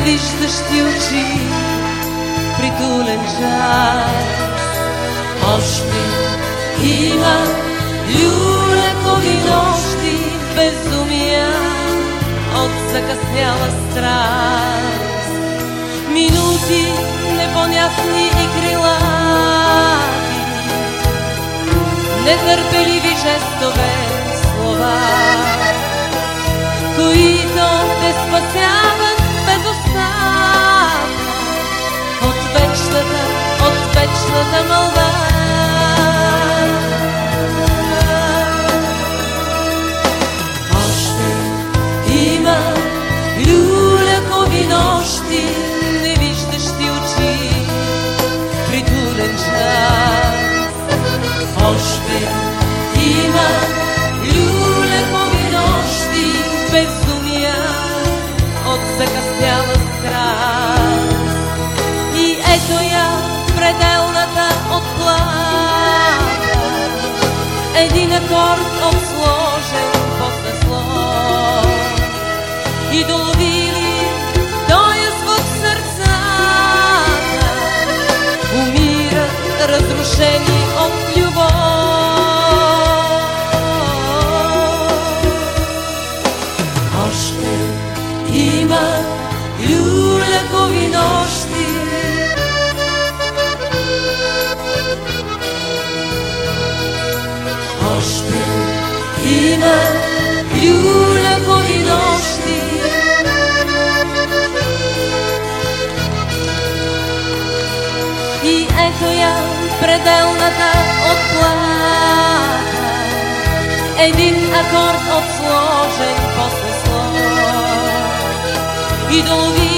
невиждащи очи, притулен час. Още има люлекови нощи, безумия от закъсняла страст. Минути непонятни и крилати, нетърпеливи жестове слова, които те спасяват вечната мълва. Още има люлякови нощи, невиждащи очи, притулен час. Още има люлякови нощи, безумия от закъсняла страст. Един акорд обсложен после слов. И доловили този звук в сърцата, умират разрушени от любов. Още има люлякови нощи, има люлякови нощи. И ето я пределната отплата, един акорд отсложен после слов. И долови